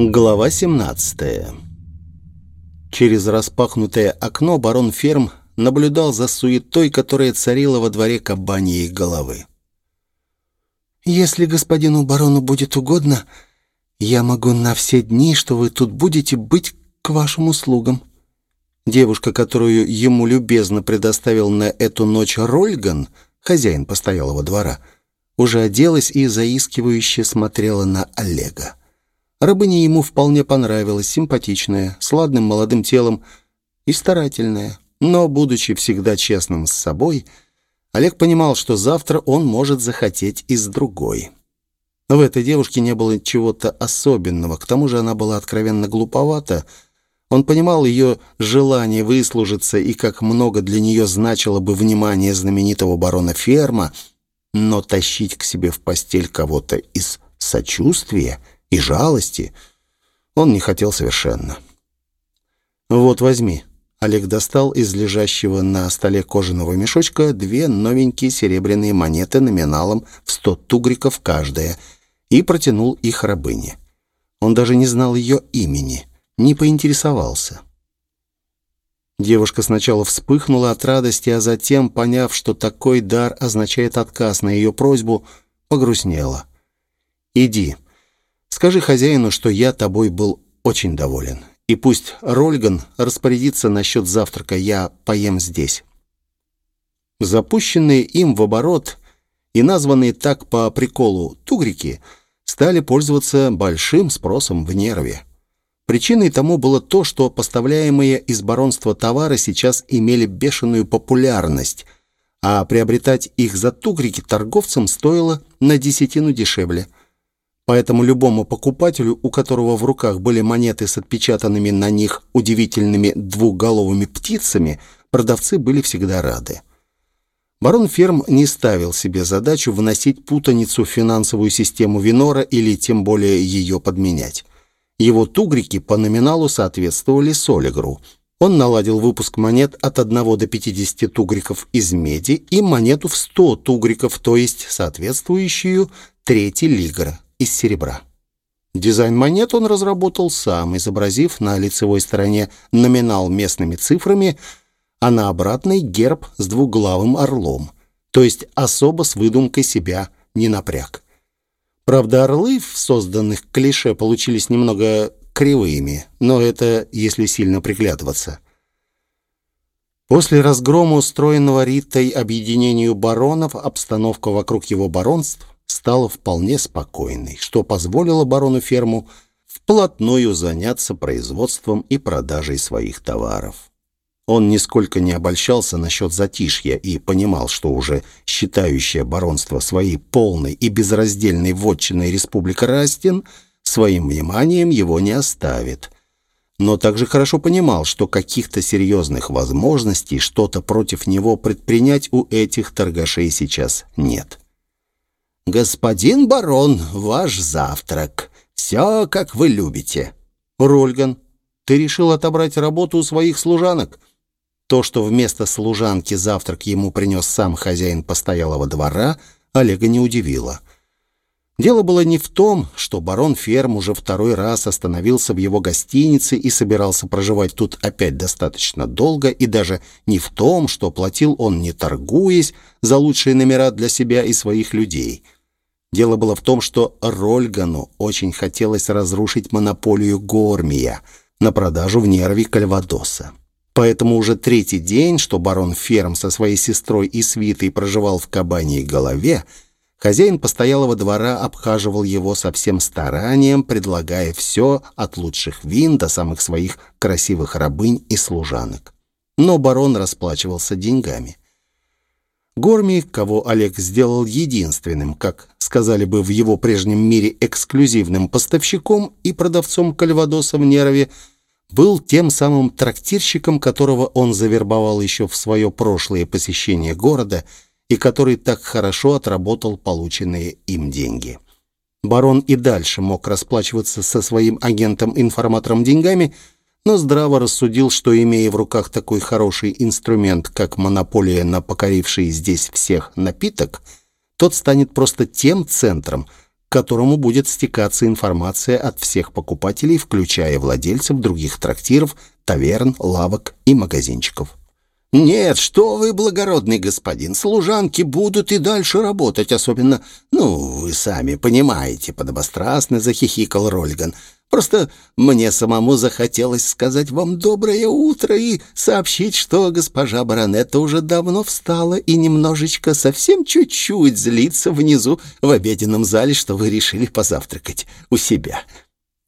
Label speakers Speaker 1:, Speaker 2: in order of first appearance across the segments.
Speaker 1: Глава 17 Через распахнутое окно барон Ферм наблюдал за суетой, которая царила во дворе кабаньей головы. «Если господину барону будет угодно, я могу на все дни, что вы тут будете, быть к вашим услугам». Девушка, которую ему любезно предоставил на эту ночь Рольган, хозяин постоялого двора, уже оделась и заискивающе смотрела на Олега. Рабыня ему вполне понравилась, симпатичная, с ладным молодым телом и старательная. Но, будучи всегда честным с собой, Олег понимал, что завтра он может захотеть из другой. В этой девушке не было чего-то особенного, к тому же она была откровенно глуповата. Он понимал ее желание выслужиться и как много для нее значило бы внимание знаменитого барона Ферма, но тащить к себе в постель кого-то из сочувствия — и жалости он не хотел совершенно. «Вот, возьми». Олег достал из лежащего на столе кожаного мешочка две новенькие серебряные монеты номиналом в сто тугриков каждая и протянул их рабыне. Он даже не знал ее имени, не поинтересовался. Девушка сначала вспыхнула от радости, а затем, поняв, что такой дар означает отказ на ее просьбу, погрустнела. «Иди, Скажи хозяину, что я тобой был очень доволен. И пусть Рольган распорядится насчет завтрака, я поем здесь». Запущенные им в оборот и названные так по приколу «тугрики» стали пользоваться большим спросом в нерве. Причиной тому было то, что поставляемые из баронства товары сейчас имели бешеную популярность, а приобретать их за тугрики торговцам стоило на десятину дешевле – Поэтому любому покупателю, у которого в руках были монеты с отпечатанными на них удивительными двухголовыми птицами, продавцы были всегда рады. Барон Ферм не ставил себе задачу вносить путаницу в финансовую систему Винора или тем более ее подменять. Его тугрики по номиналу соответствовали Солигру. Он наладил выпуск монет от 1 до 50 тугриков из меди и монету в 100 тугриков, то есть соответствующую третий лигра из серебра. Дизайн монет он разработал сам, изобразив на лицевой стороне номинал местными цифрами, а на обратной герб с двуглавым орлом, то есть особо с выдумкой себя не напряг. Правда, орлы в созданных клише получились немного кривыми, но это если сильно приглядываться. После разгрома устроенного Ритой объединению баронов обстановка вокруг его баронств стала вполне спокойной, что позволило барону ферму вплотную заняться производством и продажей своих товаров. Он нисколько не обольщался насчет затишья и понимал, что уже считающая баронство своей полной и безраздельной вотчиной республика Растин своим вниманием его не оставит. Но также хорошо понимал, что каких-то серьезных возможностей что-то против него предпринять у этих торгашей сейчас нет. «Господин барон, ваш завтрак. Все, как вы любите». «Рольган, ты решил отобрать работу у своих служанок?» То, что вместо служанки завтрак ему принес сам хозяин постоялого двора, Олега не удивило. Дело было не в том, что барон Ферм уже второй раз остановился в его гостинице и собирался проживать тут опять достаточно долго, и даже не в том, что платил он, не торгуясь, за лучшие номера для себя и своих людей – Дело было в том, что Рольгану очень хотелось разрушить монополию Гормия на продажу в нерве Кальвадоса. Поэтому уже третий день, что барон Ферм со своей сестрой и свитой проживал в кабаньей голове, хозяин постоялого двора обхаживал его со всем старанием, предлагая все от лучших вин до самых своих красивых рабынь и служанок. Но барон расплачивался деньгами. Горми, кого Олег сделал единственным, как сказали бы в его прежнем мире, эксклюзивным поставщиком и продавцом кальвадоса в Нерове, был тем самым трактирщиком, которого он завербовал еще в свое прошлое посещение города и который так хорошо отработал полученные им деньги. Барон и дальше мог расплачиваться со своим агентом-информатором деньгами – но здраво рассудил, что, имея в руках такой хороший инструмент, как монополия на покоривший здесь всех напиток, тот станет просто тем центром, к которому будет стекаться информация от всех покупателей, включая владельцев других трактиров, таверн, лавок и магазинчиков. «Нет, что вы, благородный господин, служанки будут и дальше работать, особенно, ну, вы сами понимаете», — подобострастно захихикал Рольган. «Просто мне самому захотелось сказать вам доброе утро и сообщить, что госпожа баронетта уже давно встала и немножечко, совсем чуть-чуть злится внизу в обеденном зале, что вы решили позавтракать у себя».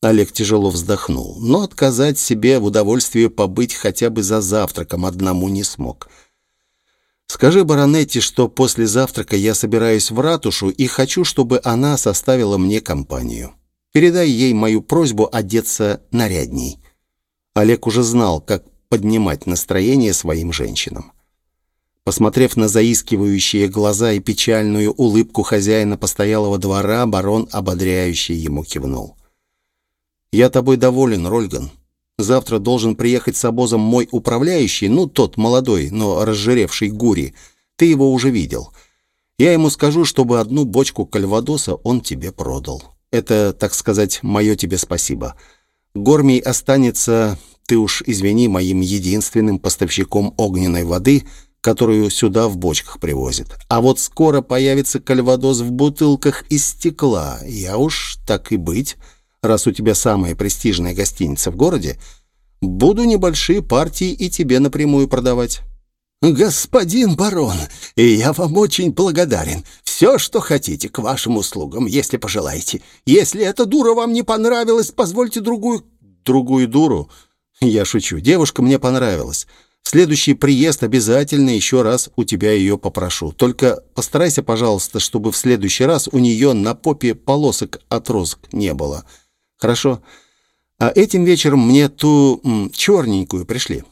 Speaker 1: Олег тяжело вздохнул, но отказать себе в удовольствии побыть хотя бы за завтраком одному не смог. «Скажи баронетте, что после завтрака я собираюсь в ратушу и хочу, чтобы она составила мне компанию. Передай ей мою просьбу одеться нарядней». Олег уже знал, как поднимать настроение своим женщинам. Посмотрев на заискивающие глаза и печальную улыбку хозяина постоялого двора, барон ободряюще ему кивнул. «Я тобой доволен, Рольган. Завтра должен приехать с обозом мой управляющий, ну, тот молодой, но разжиревший Гури. Ты его уже видел. Я ему скажу, чтобы одну бочку кальвадоса он тебе продал. Это, так сказать, мое тебе спасибо. Гормий останется, ты уж извини, моим единственным поставщиком огненной воды, которую сюда в бочках привозят. А вот скоро появится кальвадос в бутылках из стекла. Я уж, так и быть раз у тебя самая престижная гостиница в городе, буду небольшие партии и тебе напрямую продавать». «Господин барон, я вам очень благодарен. Все, что хотите, к вашим услугам, если пожелаете. Если эта дура вам не понравилась, позвольте другую...» «Другую дуру?» «Я шучу. Девушка мне понравилась. В следующий приезд обязательно еще раз у тебя ее попрошу. Только постарайся, пожалуйста, чтобы в следующий раз у нее на попе полосок от розок не было. Хорошо. А этим вечером мне ту м, черненькую пришли.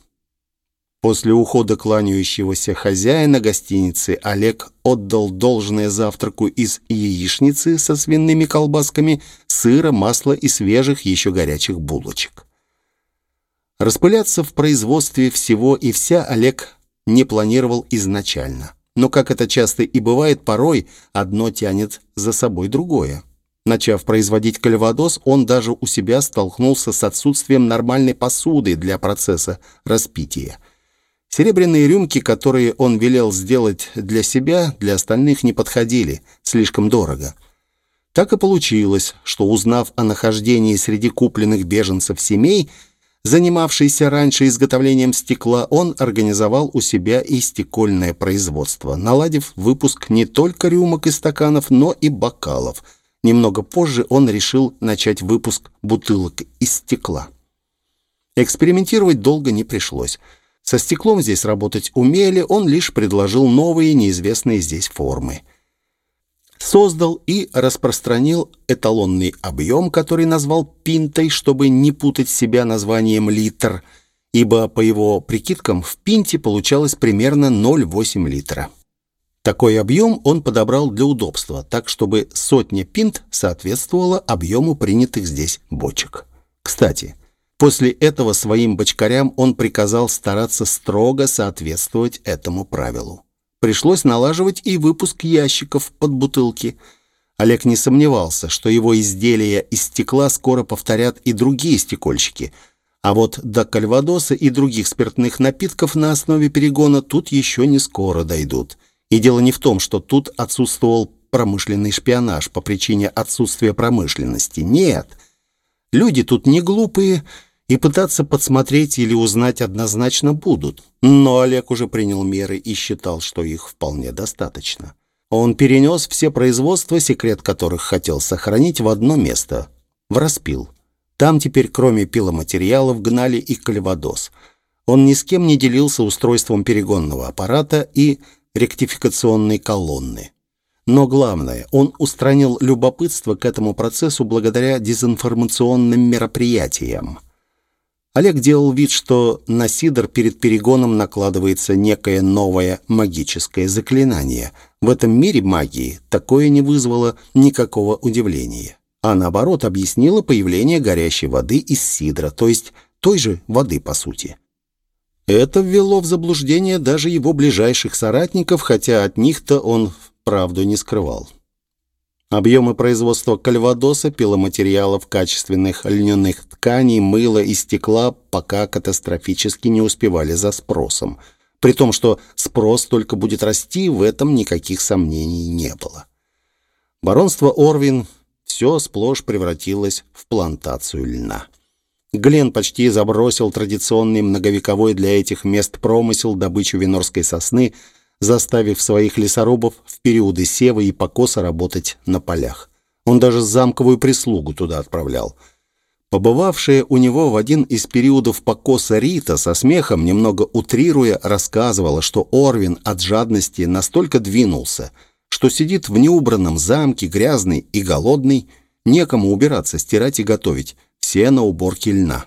Speaker 1: После ухода кланяющегося хозяина гостиницы Олег отдал должное завтраку из яичницы со свиными колбасками, сыра, масла и свежих еще горячих булочек. Распыляться в производстве всего и вся Олег не планировал изначально. Но, как это часто и бывает, порой одно тянет за собой другое. Начав производить кальвадос, он даже у себя столкнулся с отсутствием нормальной посуды для процесса распития. Серебряные рюмки, которые он велел сделать для себя, для остальных не подходили, слишком дорого. Так и получилось, что узнав о нахождении среди купленных беженцев семей, занимавшейся раньше изготовлением стекла, он организовал у себя и стекольное производство, наладив выпуск не только рюмок и стаканов, но и бокалов – Немного позже он решил начать выпуск бутылок из стекла. Экспериментировать долго не пришлось. Со стеклом здесь работать умели, он лишь предложил новые, неизвестные здесь формы. Создал и распространил эталонный объем, который назвал пинтой, чтобы не путать себя названием литр, ибо по его прикидкам в пинте получалось примерно 0,8 литра. Такой объем он подобрал для удобства, так чтобы сотня пинт соответствовала объему принятых здесь бочек. Кстати, после этого своим бочкарям он приказал стараться строго соответствовать этому правилу. Пришлось налаживать и выпуск ящиков под бутылки. Олег не сомневался, что его изделия из стекла скоро повторят и другие стекольщики, а вот до кальвадоса и других спиртных напитков на основе перегона тут еще не скоро дойдут – и дело не в том, что тут отсутствовал промышленный шпионаж по причине отсутствия промышленности. Нет. Люди тут не глупые и пытаться подсмотреть или узнать однозначно будут. Но Олег уже принял меры и считал, что их вполне достаточно. Он перенес все производства, секрет которых хотел сохранить, в одно место – в распил. Там теперь, кроме пиломатериалов, гнали и кальвадос. Он ни с кем не делился устройством перегонного аппарата и ректификационной колонны. Но главное, он устранил любопытство к этому процессу благодаря дезинформационным мероприятиям. Олег делал вид, что на Сидор перед перегоном накладывается некое новое магическое заклинание. В этом мире магии такое не вызвало никакого удивления, а наоборот объяснило появление горящей воды из Сидра, то есть той же воды по сути. Это ввело в заблуждение даже его ближайших соратников, хотя от них-то он правду не скрывал. Объемы производства кальвадоса, пиломатериалов, качественных льняных тканей, мыла и стекла пока катастрофически не успевали за спросом. При том, что спрос только будет расти, в этом никаких сомнений не было. Баронство Орвин все сплошь превратилось в плантацию льна. Глен почти забросил традиционный многовековой для этих мест промысел добычу винорской сосны – заставив своих лесорубов в периоды сева и покоса работать на полях. Он даже замковую прислугу туда отправлял. Побывавшая у него в один из периодов покоса Рита со смехом, немного утрируя, рассказывала, что Орвин от жадности настолько двинулся, что сидит в неубранном замке, грязный и голодный, некому убираться, стирать и готовить, все на уборке льна.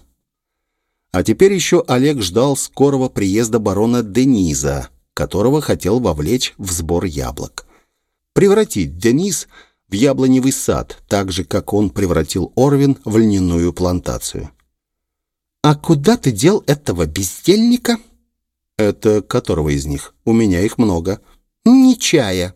Speaker 1: А теперь еще Олег ждал скорого приезда барона Дениза, которого хотел вовлечь в сбор яблок. Превратить Денис в яблоневый сад, так же, как он превратил Орвин в льняную плантацию. «А куда ты дел этого бездельника?» «Это которого из них? У меня их много». «Не чая».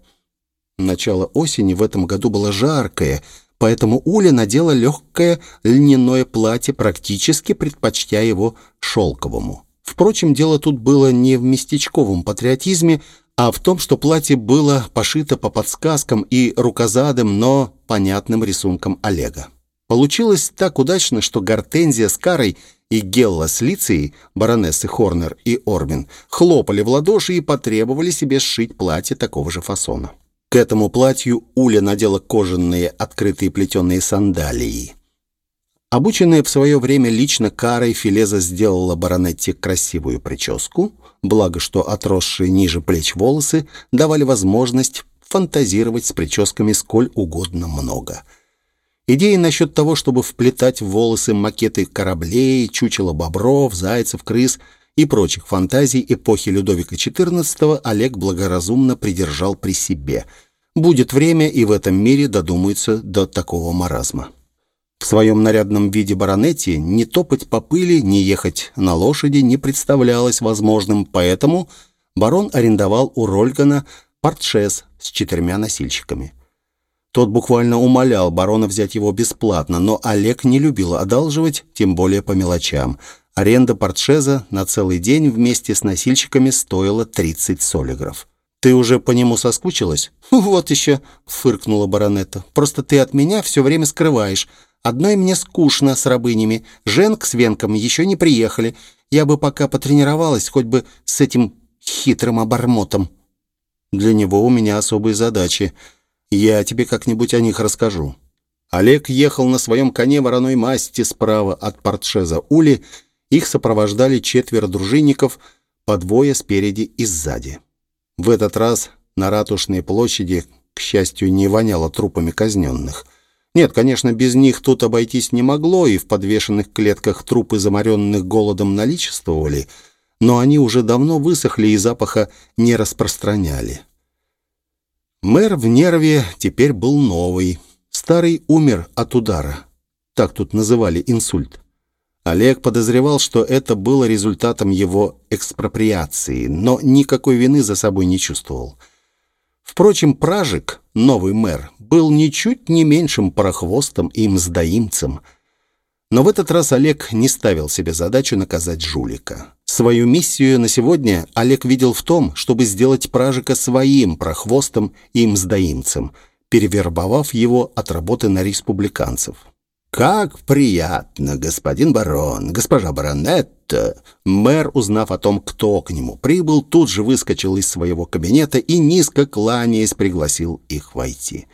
Speaker 1: Начало осени в этом году было жаркое, поэтому Уля надела легкое льняное платье, практически предпочтя его шелковому. Впрочем, дело тут было не в местечковом патриотизме, а в том, что платье было пошито по подсказкам и рукозадым, но понятным рисункам Олега. Получилось так удачно, что Гортензия с Карой и Гелла с Лицией, баронессы Хорнер и Орбин, хлопали в ладоши и потребовали себе сшить платье такого же фасона. К этому платью Уля надела кожаные открытые плетеные сандалии. Обученная в свое время лично Карой, Филеза сделала баронетте красивую прическу, благо что отросшие ниже плеч волосы давали возможность фантазировать с прическами сколь угодно много. Идеи насчет того, чтобы вплетать в волосы макеты кораблей, чучело бобров, зайцев, крыс и прочих фантазий эпохи Людовика XIV Олег благоразумно придержал при себе. Будет время, и в этом мире додумаются до такого маразма. В своем нарядном виде баронетти не топать по пыли, не ехать на лошади не представлялось возможным, поэтому барон арендовал у Рольгана портшес с четырьмя носильщиками. Тот буквально умолял барона взять его бесплатно, но Олег не любил одалживать, тем более по мелочам. Аренда портшеза на целый день вместе с носильщиками стоила 30 солигров. «Ты уже по нему соскучилась?» «Вот еще», — фыркнула баронетта. «Просто ты от меня все время скрываешь. Одной мне скучно с рабынями. Женк с Венком еще не приехали. Я бы пока потренировалась, хоть бы с этим хитрым обормотом. Для него у меня особые задачи. Я тебе как-нибудь о них расскажу. Олег ехал на своем коне вороной масти справа от портшеза Ули. Их сопровождали четверо дружинников, по двое спереди и сзади. В этот раз на Ратушной площади, к счастью, не воняло трупами казненных. Нет, конечно, без них тут обойтись не могло, и в подвешенных клетках трупы заморенных голодом наличествовали, но они уже давно высохли и запаха не распространяли. Мэр в нерве теперь был новый. Старый умер от удара. Так тут называли инсульт. Олег подозревал, что это было результатом его экспроприации, но никакой вины за собой не чувствовал. Впрочем, Пражик, новый мэр, был ничуть не меньшим парохвостом и мздоимцем. Но в этот раз Олег не ставил себе задачу наказать жулика. Свою миссию на сегодня Олег видел в том, чтобы сделать Пражика своим прохвостом и мздоимцем, перевербовав его от работы на республиканцев. «Как приятно, господин барон, госпожа баронетта!» Мэр, узнав о том, кто к нему прибыл, тут же выскочил из своего кабинета и, низко кланяясь, пригласил их войти.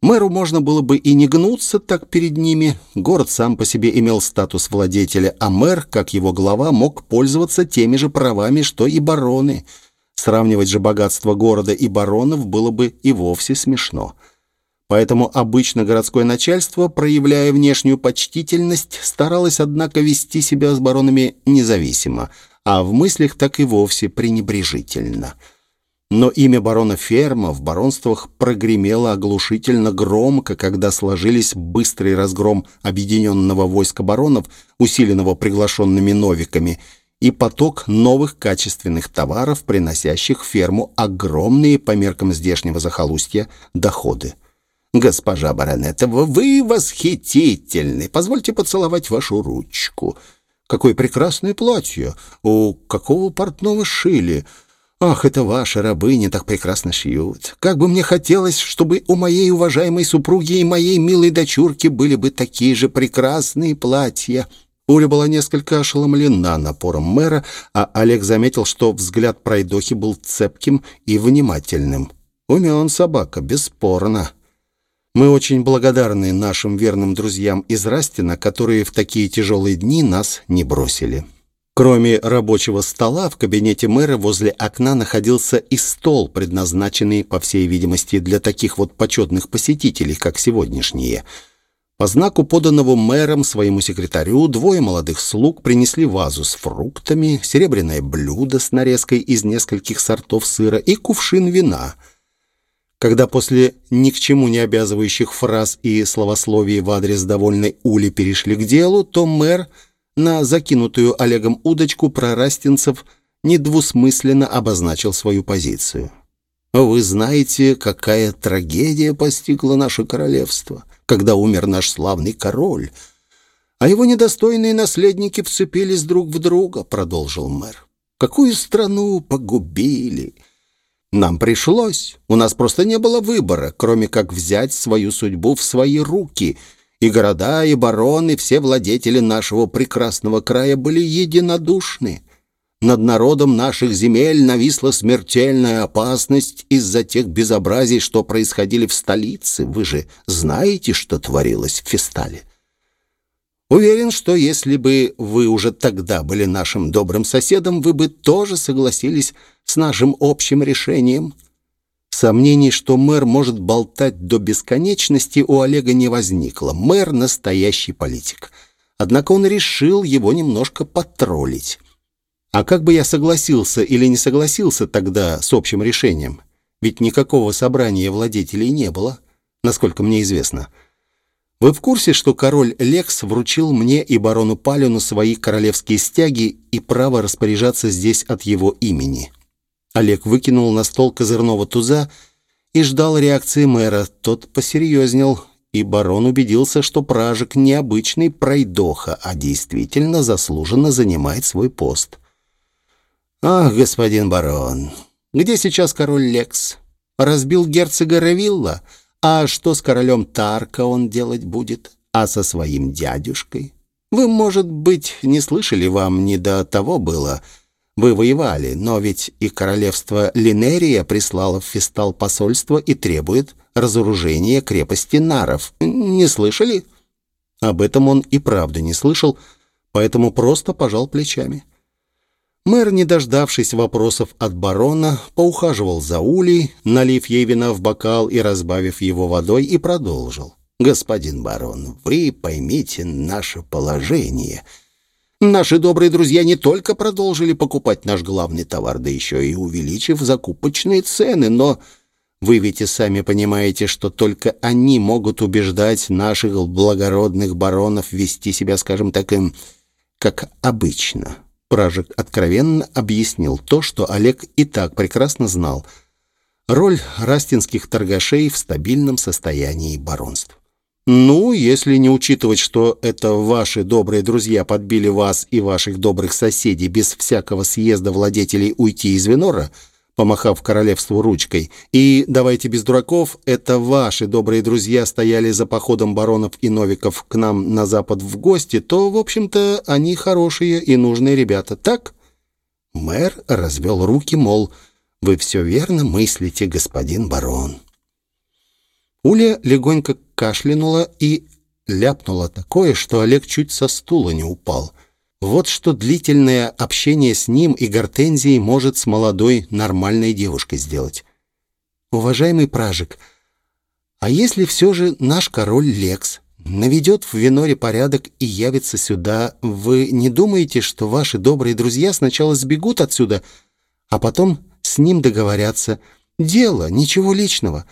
Speaker 1: Мэру можно было бы и не гнуться так перед ними. Город сам по себе имел статус владетеля, а мэр, как его глава, мог пользоваться теми же правами, что и бароны. Сравнивать же богатство города и баронов было бы и вовсе смешно. Поэтому обычно городское начальство, проявляя внешнюю почтительность, старалось, однако, вести себя с баронами независимо, а в мыслях так и вовсе пренебрежительно. Но имя барона Ферма в баронствах прогремело оглушительно громко, когда сложились быстрый разгром объединенного войска баронов, усиленного приглашенными новиками, и поток новых качественных товаров, приносящих ферму огромные по меркам здешнего захолустья доходы. «Госпожа Баронетова, вы восхитительны. Позвольте поцеловать вашу ручку. Какое прекрасное платье! У какого портного шили? Ах, это ваши рабыни так прекрасно шьют. Как бы мне хотелось, чтобы у моей уважаемой супруги и моей милой дочурки были бы такие же прекрасные платья». Оля была несколько ошеломлена напором мэра, а Олег заметил, что взгляд пройдохи был цепким и внимательным. Умен собака, бесспорно. Мы очень благодарны нашим верным друзьям из Растина, которые в такие тяжелые дни нас не бросили. Кроме рабочего стола, в кабинете мэра возле окна находился и стол, предназначенный, по всей видимости, для таких вот почетных посетителей, как сегодняшние – по знаку, поданному мэром своему секретарю, двое молодых слуг принесли вазу с фруктами, серебряное блюдо с нарезкой из нескольких сортов сыра и кувшин вина. Когда после ни к чему не обязывающих фраз и словословий в адрес довольной Ули перешли к делу, то мэр на закинутую Олегом удочку про растинцев недвусмысленно обозначил свою позицию. «Вы знаете, какая трагедия постигла наше королевство?» когда умер наш славный король. А его недостойные наследники вцепились друг в друга, продолжил мэр. Какую страну погубили? Нам пришлось. У нас просто не было выбора, кроме как взять свою судьбу в свои руки. И города, и бароны, все владетели нашего прекрасного края были единодушны. Над народом наших земель нависла смертельная опасность из-за тех безобразий, что происходили в столице. Вы же знаете, что творилось в Фестале. Уверен, что если бы вы уже тогда были нашим добрым соседом, вы бы тоже согласились с нашим общим решением. Сомнений, что мэр может болтать до бесконечности, у Олега не возникло. Мэр — настоящий политик. Однако он решил его немножко потроллить. А как бы я согласился или не согласился тогда с общим решением? Ведь никакого собрания владетелей не было, насколько мне известно. Вы в курсе, что король Лекс вручил мне и барону Палину свои королевские стяги и право распоряжаться здесь от его имени? Олег выкинул на стол козырного туза и ждал реакции мэра. Тот посерьезнел, и барон убедился, что пражик не обычный пройдоха, а действительно заслуженно занимает свой пост. «Ах, господин барон, где сейчас король Лекс? Разбил герцога Равилла? А что с королем Тарка он делать будет? А со своим дядюшкой? Вы, может быть, не слышали, вам не до того было. Вы воевали, но ведь и королевство Линерия прислало в Фестал посольство и требует разоружения крепости Наров. Не слышали?» Об этом он и правда не слышал, поэтому просто пожал плечами. Мэр, не дождавшись вопросов от барона, поухаживал за Улей, налив ей вина в бокал и разбавив его водой, и продолжил. «Господин барон, вы поймите наше положение. Наши добрые друзья не только продолжили покупать наш главный товар, да еще и увеличив закупочные цены, но вы ведь и сами понимаете, что только они могут убеждать наших благородных баронов вести себя, скажем так, им, как обычно». Пражик откровенно объяснил то, что Олег и так прекрасно знал. Роль растинских торгашей в стабильном состоянии баронств. Ну, если не учитывать, что это ваши добрые друзья подбили вас и ваших добрых соседей без всякого съезда владетелей уйти из Венора – помахав королевству ручкой. «И давайте без дураков, это ваши добрые друзья стояли за походом баронов и новиков к нам на запад в гости, то, в общем-то, они хорошие и нужные ребята, так?» Мэр развел руки, мол, «Вы все верно мыслите, господин барон». Уля легонько кашлянула и ляпнула такое, что Олег чуть со стула не упал – вот что длительное общение с ним и Гортензией может с молодой нормальной девушкой сделать. Уважаемый Пражик, а если все же наш король Лекс наведет в Веноре порядок и явится сюда, вы не думаете, что ваши добрые друзья сначала сбегут отсюда, а потом с ним договорятся? Дело, ничего личного.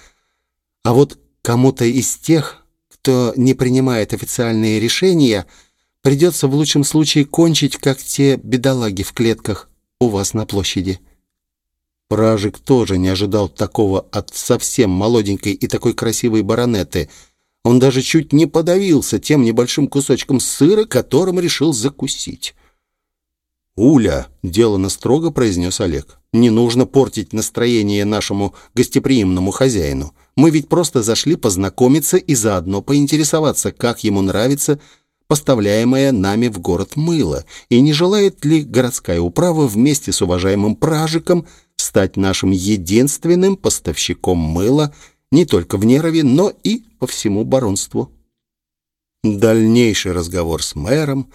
Speaker 1: А вот кому-то из тех, кто не принимает официальные решения – Придется в лучшем случае кончить, как те бедолаги в клетках у вас на площади». Пражик тоже не ожидал такого от совсем молоденькой и такой красивой баронеты. Он даже чуть не подавился тем небольшим кусочком сыра, которым решил закусить. «Уля», — делано строго произнес Олег, — «не нужно портить настроение нашему гостеприимному хозяину. Мы ведь просто зашли познакомиться и заодно поинтересоваться, как ему нравится поставляемое нами в город мыло, и не желает ли городская управа вместе с уважаемым Пражиком стать нашим единственным поставщиком мыла не только в Нерове, но и по всему баронству. Дальнейший разговор с мэром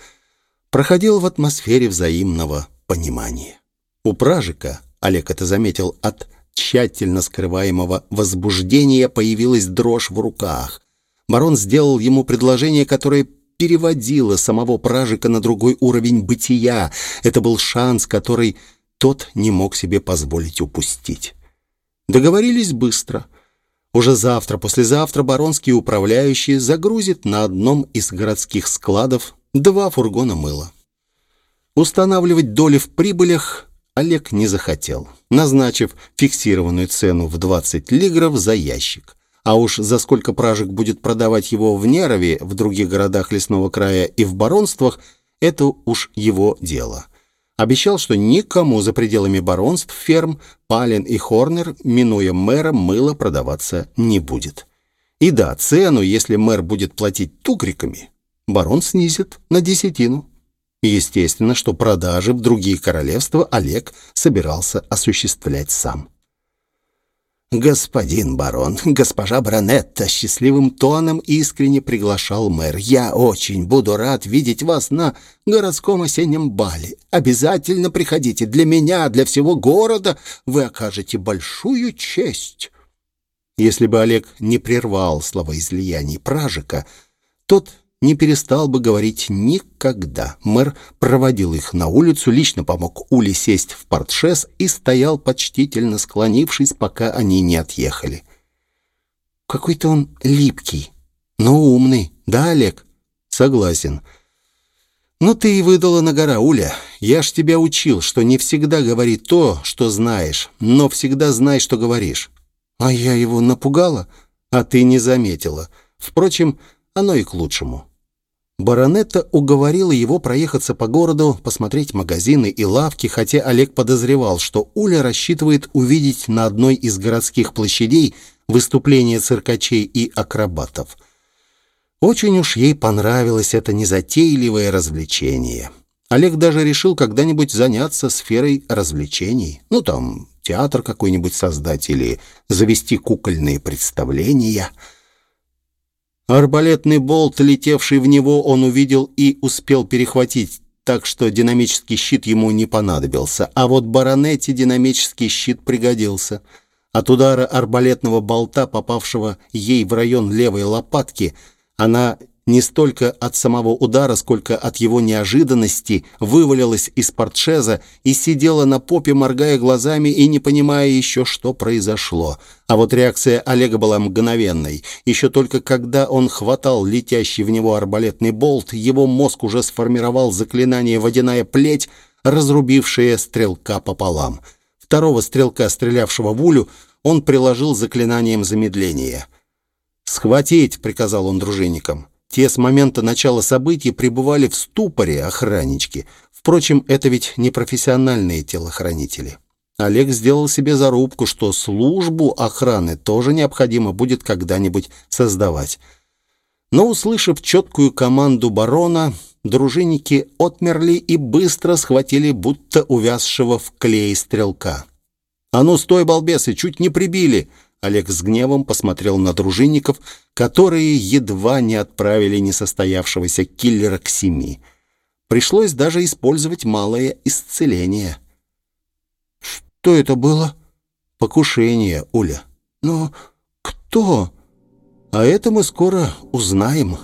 Speaker 1: проходил в атмосфере взаимного понимания. У Пражика, Олег это заметил, от тщательно скрываемого возбуждения появилась дрожь в руках. Барон сделал ему предложение, которое переводило самого Пражика на другой уровень бытия. Это был шанс, который тот не мог себе позволить упустить. Договорились быстро. Уже завтра, послезавтра баронский управляющий загрузит на одном из городских складов два фургона мыла. Устанавливать доли в прибылях Олег не захотел, назначив фиксированную цену в 20 лигров за ящик. А уж за сколько пражек будет продавать его в Нерове, в других городах лесного края и в баронствах, это уж его дело. Обещал, что никому за пределами баронств, ферм, Пален и Хорнер, минуя мэра, мыло продаваться не будет. И да, цену, если мэр будет платить тугриками, барон снизит на десятину. Естественно, что продажи в другие королевства Олег собирался осуществлять сам. «Господин барон, госпожа баронетта», — счастливым тоном искренне приглашал мэр. «Я очень буду рад видеть вас на городском осеннем бале. Обязательно приходите. Для меня, для всего города вы окажете большую честь». Если бы Олег не прервал словоизлияний Пражика, тот не перестал бы говорить никогда. Мэр проводил их на улицу, лично помог Уле сесть в портшес и стоял почтительно склонившись, пока они не отъехали. «Какой-то он липкий, но умный, да, Олег?» «Согласен». «Ну ты и выдала на гора, Уля. Я ж тебя учил, что не всегда говори то, что знаешь, но всегда знай, что говоришь». «А я его напугала?» «А ты не заметила. Впрочем, оно и к лучшему». Баронетта уговорила его проехаться по городу, посмотреть магазины и лавки, хотя Олег подозревал, что Уля рассчитывает увидеть на одной из городских площадей выступления циркачей и акробатов. Очень уж ей понравилось это незатейливое развлечение. Олег даже решил когда-нибудь заняться сферой развлечений. Ну, там, театр какой-нибудь создать или завести кукольные представления – Арбалетный болт, летевший в него, он увидел и успел перехватить, так что динамический щит ему не понадобился. А вот баронете динамический щит пригодился. От удара арбалетного болта, попавшего ей в район левой лопатки, она не столько от самого удара, сколько от его неожиданности, вывалилась из портшеза и сидела на попе, моргая глазами и не понимая еще, что произошло. А вот реакция Олега была мгновенной. Еще только когда он хватал летящий в него арбалетный болт, его мозг уже сформировал заклинание «Водяная плеть», разрубившее стрелка пополам. Второго стрелка, стрелявшего в улю, он приложил заклинанием замедления. «Схватить!» — приказал он дружинникам. Те с момента начала событий пребывали в ступоре охраннички. Впрочем, это ведь не профессиональные телохранители. Олег сделал себе зарубку, что службу охраны тоже необходимо будет когда-нибудь создавать. Но, услышав четкую команду барона, дружинники отмерли и быстро схватили будто увязшего в клей стрелка. «А ну, стой, балбесы, чуть не прибили!» Олег с гневом посмотрел на дружинников, которые едва не отправили несостоявшегося киллера к семи. Пришлось даже использовать малое исцеление. «Что это было?» «Покушение, Уля». «Но кто?» «А это мы скоро узнаем».